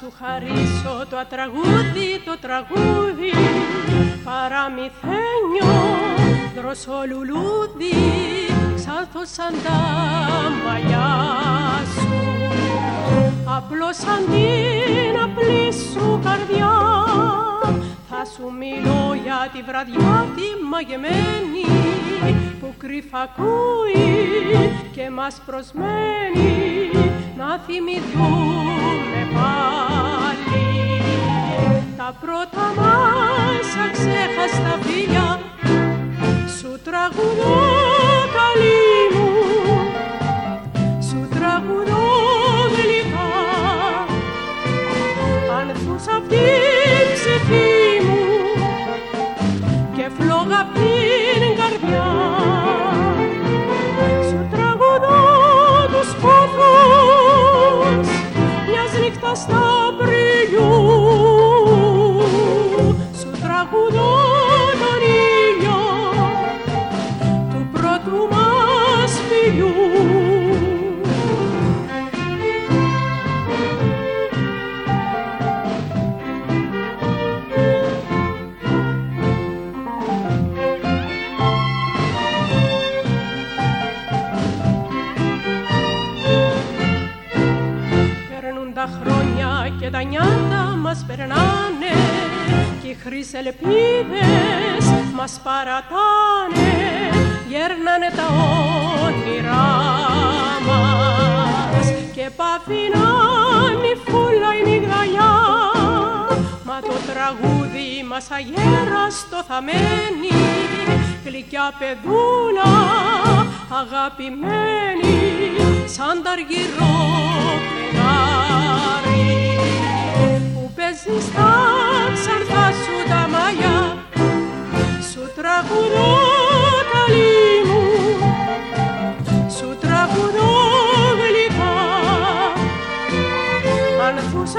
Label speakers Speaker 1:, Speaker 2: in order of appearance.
Speaker 1: σου χαρίσω το ατραγούδι, το τραγούδι παραμυθένιο δροσολουλούδι ξάθω σαν τα μαλλιά σου. Απλώς σαν την απλή σου καρδιά θα σου μιλώ για τη βραδιά τη μαγεμένη που κρύφα ακούει και μας προσμένει να θυμηθούμε πάλι τα πρώτα μας αξέχαστα φίλια σου τραγουδώ καλή μου σου τραγουδώ γλυκά. Ανθούς απ' την ψυχή μου και φλόγα απ' stop. Και τα νιάτα μας περνάνε κι οι χρυσελπίδες μας παρατάνε γέρνανε τα όνειρά μας. Και πάθει να φούλα η μυγδαλιά μα το τραγούδι μας αγέραστο θα μένει. Γλυκιά παιδούλα αγαπημένη σαν ταργυρό φεγγάρι sus